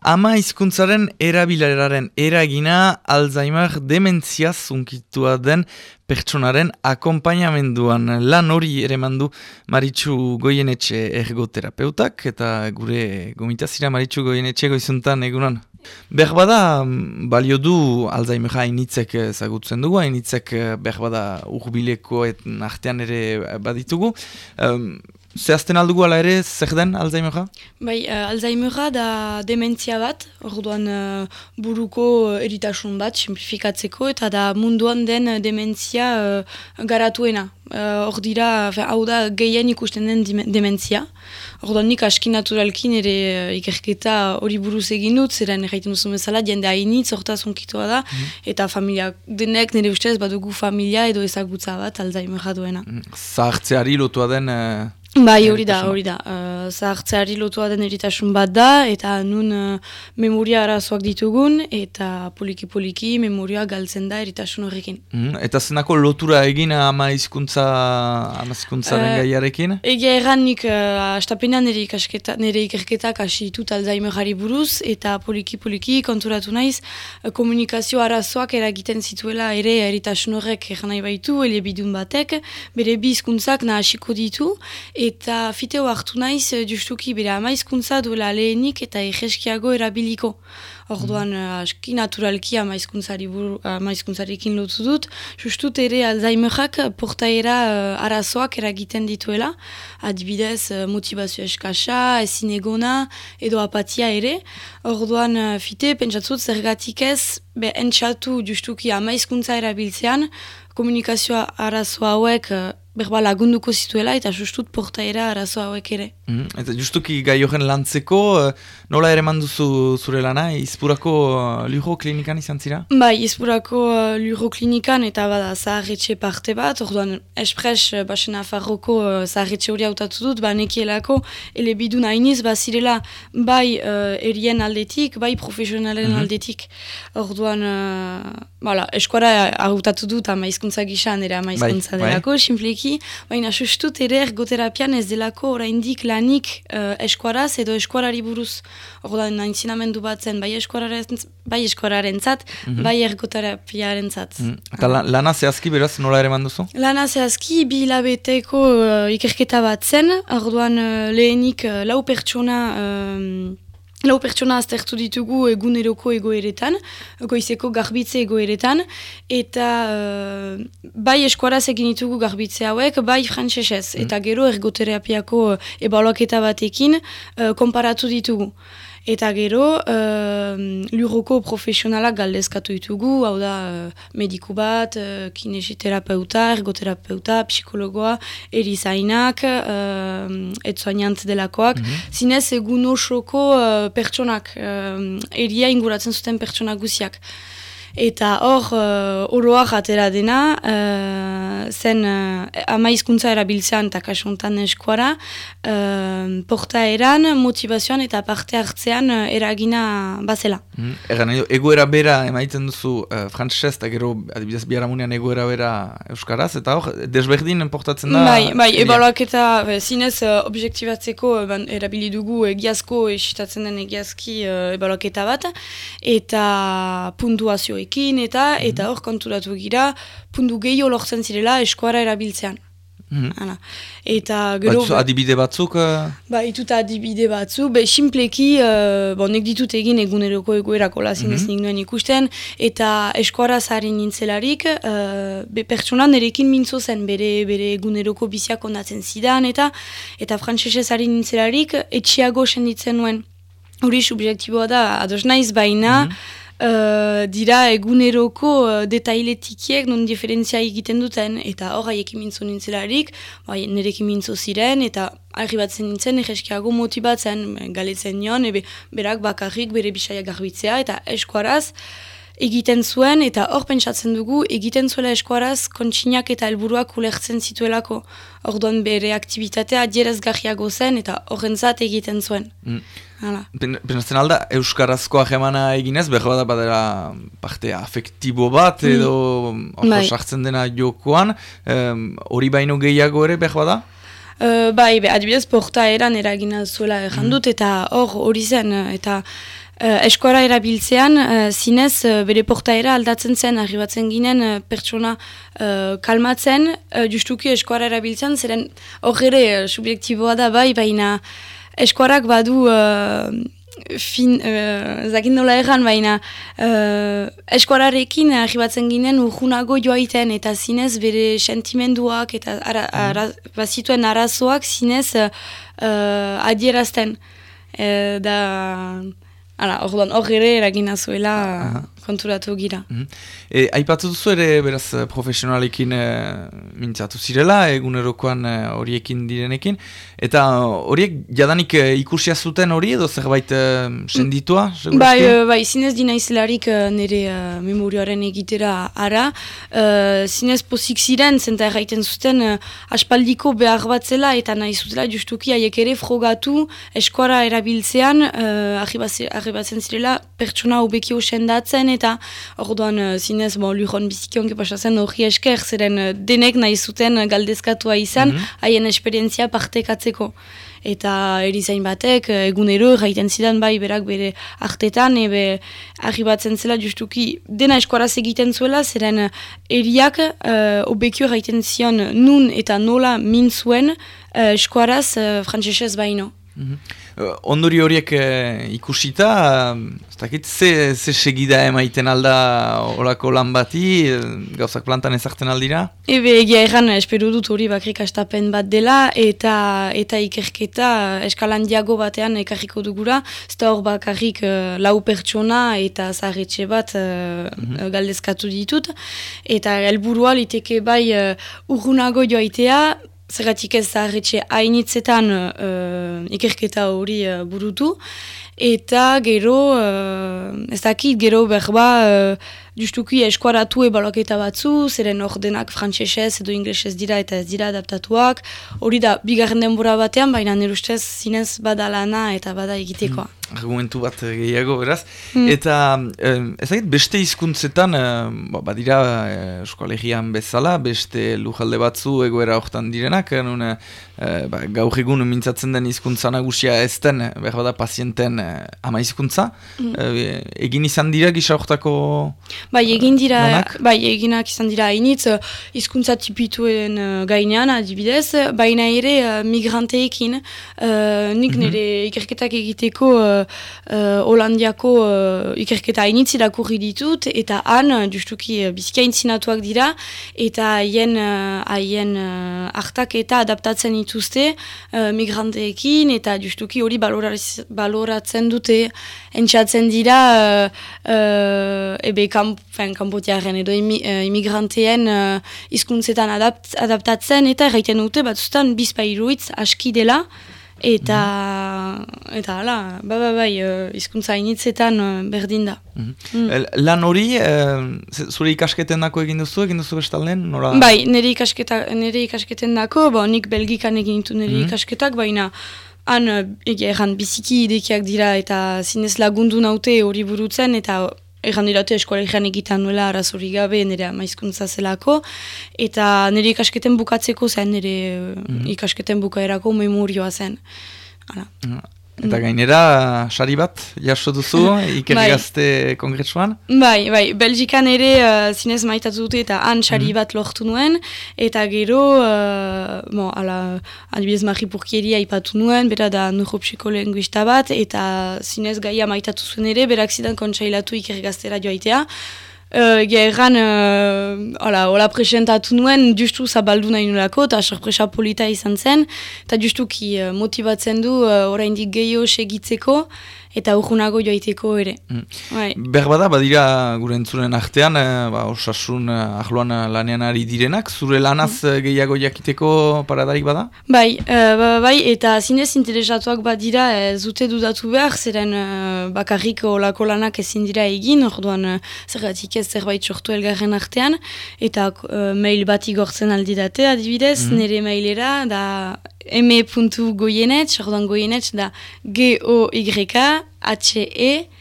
Ama hizkuntzaren erabileraren eragina Alzheimer dementzia zunkitua den pertsonaren akompainamenduan lan hori ere mandu Maritxu Goienetxe ergoterapeutak eta gure gomitazira Maritxu Goienetxe goizuntan egunan. Berbada balio du Alzheimer hainitzek zagutzen dugu, hainitzek berbada urbilekoet artean ere baditugu. Zehazten aldugu ala ere, zer den Alzheimerra? Bai, uh, Alzheimerra da dementzia bat, orduan uh, buruko uh, eritasun bat, simplifikatzeko, eta da munduan den dementzia uh, garatuena. Hor uh, dira, hau da gehien ikusten den dementzia. Orduan nik aski naturalkin ere uh, ikerketa hori buruz egin dut, zeren erraiten duzu bezala, jende hainitz, hortaz onkitoa da, mm. eta familia denek nire ustez badugu familia edo ezagutza bat Alzheimerra duena. Mm. Zahartzeari lotua den... Bai, hori da, hori da. Uh, zahartzeari lotua den eritasun bat da, eta nun uh, memoria arazoak ditugun, eta poliki-poliki memoria galtzen da eritasun horrekin. Mm, eta zenako lotura egin ama izkuntza, ama izkuntzaren uh, gaiarekin? Egia erran nik, uh, astapenean nire, nire ikerketak hasi ditut Alzheimerari buruz, eta poliki-poliki konturatu naiz, uh, komunikazio arazoak eragiten zituela ere eritasun horrek erran nahi baitu, elebidun batek, bere bi izkuntzak nahasiko ditu, eta fiteo hartu naiz eh, justuki bera amaizkuntza duela lehenik eta egeskiago erabiliko. Orduan, mm. aski naturalki amaizkuntzarekin lotu dut, justut ere Alzheimerak portaera uh, arazoak eragiten dituela, adibidez motivazio eskasa, ezin egona, edo apatia ere. Orduan, uh, fite, pentsatzut zergatik ez, be, entxatu justuki amaizkuntza erabiltzean, komunikazioa arazo hauek berba lagunduko zituela eta justut portaera arazo hauek ere. Mm, eta justuki gai horren lantzeko, uh, nola ere manduzu zure lana, izpurako uh, klinikan izan zira? Bai, izpurako uh, luro klinikan eta bada zaharretxe parte bat, orduan espres uh, basen afarroko uh, zaharretxe hori hautatu dut, ba nekielako ele bidun hainiz, ba zirela bai uh, erien aldetik, bai profesionalen mm aldetik. Orduan, uh, bala, eskuara hautatu dut ama izkuntza gizan, ere ama bai, bai. delako, simpleki, baina sustut ere ergoterapian ez delako oraindik lanik uh, eskuaraz edo eskuarari buruz. Orda naintzinamendu bat zen bai eskuararen, bai eskuararen zat, mhm. bai ergoterapiaren zat. Mm -hmm. lana zehazki beraz nola ere manduzu? Lana zehazki bi labeteko uh, ikerketa bat zen, orduan uh, lehenik uh, lau pertsona... Lau pertsona aztertu ditugu eguneroko egoeretan, goizeko garbitze egoeretan, eta uh, bai eskuaraz egin ditugu garbitze hauek, bai frantsesez, mm. eta gero ergoterapiako ebaluaketa batekin uh, konparatu ditugu. Eta gero, uh, lurroko profesionalak galdezkatu ditugu, hau da uh, mediku bat, uh, kinesiterapeuta, ergoterapeuta, psikologoa, erizainak, uh, etzoainant delakoak. Mm Zinez, egun osoko uh, pertsonak, uh, eria inguratzen zuten pertsonak guziak. Eta hor, uh, oroak atera dena, uh, zen uh, ama izkuntza erabiltzean eta kasontan eskuara, uh, porta eran, motivazioan eta parte hartzean uh, eragina bazela. Mm, Egan, egoera bera emaiten duzu uh, frantzez, eta gero adibidez biharamunean egoera bera euskaraz, eta hor, desberdin portatzen da? Bai, bai, ebaluak eta zinez uh, objektibatzeko uh, erabili dugu egiazko esitatzen den egiazki uh, ebaluak bat, eta puntuazio ekin eta mm -hmm. eta hor konturatu gira puntu gehiago lortzen zirela eskuara erabiltzean. Mm -hmm. Eta gero... Batzu, adibide batzuk? Uh... Ba, ituta adibide batzu, be, simpleki, uh, bon, nek ditut egin eguneroko egoerako lazinez mm -hmm. nuen ikusten, eta eskuara zaren nintzelarik, uh, be, pertsonan erekin mintzo zen, bere, bere eguneroko biziak ondatzen zidan, eta eta frantzese zaren nintzelarik, etxiago senditzen nuen. Hori subjektiboa da, ados naiz baina, mhm. Uh, dira eguneroko uh, detailetikiek non diferentzia egiten duten. Eta hor haiekin mintzo nintzelarik bai, nerekin mintzo ziren eta arribatzen nintzen egeskiago motibatzen galetzen nion ebe berak bakarrik bere bisaia garbitzea eta eskuaraz egiten zuen eta hor pentsatzen dugu egiten zuela eskuaraz kontsinak eta helburuak ulertzen zituelako. Orduan bere aktivitatea adierazgarriago zen eta horrentzat egiten zuen. Mm. Pentsatzen alda, Euskarazkoa jemana eginez, behar bada badera parte afektibo bat mm. edo mm. sartzen dena jokoan, hori um, baino gehiago ere behar bada? Uh, bai, be, adibidez porta eran eragina zuela errandut mm. eta hor hori zen eta Uh, eskora erabiltzean, uh, zinez, uh, bere portaera aldatzen zen, arribatzen ginen uh, pertsona uh, kalmatzen, uh, justuki eskora erabiltzean, zeren horre uh, subjektiboa da bai, baina eskorak badu uh, fin, uh, zakin nola erran, baina uh, eskorarekin arribatzen ginen urgunago joaiten, eta zinez bere sentimenduak eta ara, mhm. ara, bazituen arazoak zinez uh, adierazten. Uh, da... Hala, orduan, hor ere eragina zuela konturatu gira. Mm -hmm. e, Aipatu duzu ere, beraz, profesionalekin e, mintzatu zirela, egunerokoan e, horiekin direnekin, eta horiek jadanik e, ikusia zuten hori edo zerbait e, senditua? Bai, e, bai, zinez dina izelarik e, nire e, memorioaren egitera ara, e, zinez pozik ziren, zenta erraiten zuten, e, aspaldiko behar bat zela, eta nahi zutela justuki haiek ere frogatu eskuara erabiltzean, e, arribatzen zirela, pertsona hobekio sendatzen, eta orduan uh, zinez bon, lujon bizikionke pasatzen hori esker, zeren uh, denek nahi zuten galdezkatua izan, mhm. haien mm -hmm. esperientzia partekatzeko. Eta erizain batek, egunero, gaiten zidan bai berak bere artetan, ebe argi batzen zela justuki dena eskuaraz egiten zuela, zeren eriak uh, obekio gaiten zion nun eta nola min zuen uh, eskuaraz uh, frantzesez baino. Mm Uh, ondori horiek uh, ikusita, uh, ze, ze segida emaiten alda olako lan bati, gauzak plantan ezartzen aldira? Ebe, egia erran, esperu dut hori bakrik astapen bat dela, eta eta ikerketa eskalan diago batean ekarriko dugura, ez da hor bakarrik uh, lau pertsona eta zaharretxe bat mm galdezkatu ditut, eta helburua liteke bai uh, urgunago joaitea, zergatik ez zaharretxe hainitzetan uh, ikerketa hori uh, burutu, eta gero, uh, ez dakit, gero berba, uh, justuki eskuaratu ebaloketa batzu, zeren ordenak frantsesez edo inglesez dira eta ez dira adaptatuak, hori da, bigarren denbora batean, baina nire ustez zinez badalana eta bada egitekoa. Mm argumentu bat gehiago, beraz. Mm. Eta, eh, beste hizkuntzetan eh, badira eh, eskolegian bezala, beste lujalde batzu egoera hortan direnak, eh, nun, eh, ba, gaur egun mintzatzen den hizkuntza nagusia ez den, behar bada pazienten eh, ama hizkuntza. Mm. Eh, egin izan dira gisa hortako Bai, egin dira, bai, eginak izan dira hainitz, hizkuntza tipituen gainean, adibidez, baina ere migranteekin, uh, nik mm nire ikerketak egiteko Holandiako uh, ikerketa hainitz irakurri ditut, eta han, justuki, uh, bizika intzinatuak dira, eta haien haien uh, hartak eta adaptatzen dituzte uh, migranteekin, eta justuki hori baloratzen dute, entxatzen dira, uh, uh, ebe kamp, kanpotiaren edo imigranteen uh, izkuntzetan adapt, adaptatzen, eta erraiten dute, batzutan bizpairuitz aski dela, eta mm. eta hala, ba, ba, bai, uh, izkuntza initzetan uh, berdin da. Mhm. Mm. Lan hori, uh, zure ikasketen dako egin duzu, egin duzu bestalden? Nora... Bai, nire, ikasketa, nire ikasketen dako, bo, nik belgikan egin ditu nire mm. ikasketak, baina han, egan, biziki idekiak dira eta zinez lagundu naute hori burutzen, eta Egan dirate eskolegian egiten nuela arazori gabe nire maizkuntza zelako eta nire ikasketen bukatzeko zen nire mm ikasketen bukaerako memorioa zen. Hala. Eta mm. gainera, sari bat, jaso duzu, ikerri gazte kongretsuan? Bai, bai, Belgikan ere uh, zinez maitatu dute eta han sari mm. bat lortu nuen, eta gero, uh, bon, ala, adibidez marri purkieria ipatu nuen, bera da neuropsikolinguista bat, eta zinez gaia maitatu zuen ere, berak zidan kontsailatu ikerri gaztera joaitea, Uh, erran, uh, hola, hola presentatu nuen, justu zabaldu nahi nolako, eta sorpresa polita izan zen, eta justu ki uh, motibatzen du, uh, oraindik gehiago segitzeko, eta urgunago joaiteko ere. Mm. Bai. Berbada, badira gure entzuren artean, e, ba, osasun eh, ahloan eh, lanean ari direnak, zure lanaz mm. gehiago jakiteko paradarik bada? Bai, bai, eta zinez interesatuak badira e, zute dudatu behar, zeren e, bakarrik olako lanak ezin dira egin, orduan e, zergatik ez zerbait sortu elgarren artean, eta mail bat igortzen aldidate adibidez, mm. nire mailera, da m.goyenetz, orduan goyenetz da G-O-Y-K H-E-N-E-C-H-E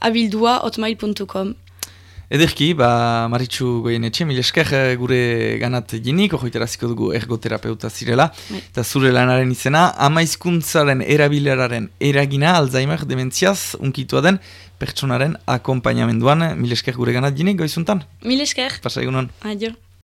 abildua hotmail.com Ederki, ba, Maritxu goien etxe, mil esker eh, gure ganat ginik, ojoiteraziko dugu ergoterapeuta zirela, Bai. eta zure lanaren izena, amaizkuntzaren erabileraren eragina, Alzheimer dementziaz, unkitua den, pertsonaren akompainamenduan, mil esker gure ganat ginik, goizuntan? Mil esker. Pasa egunon. Adio.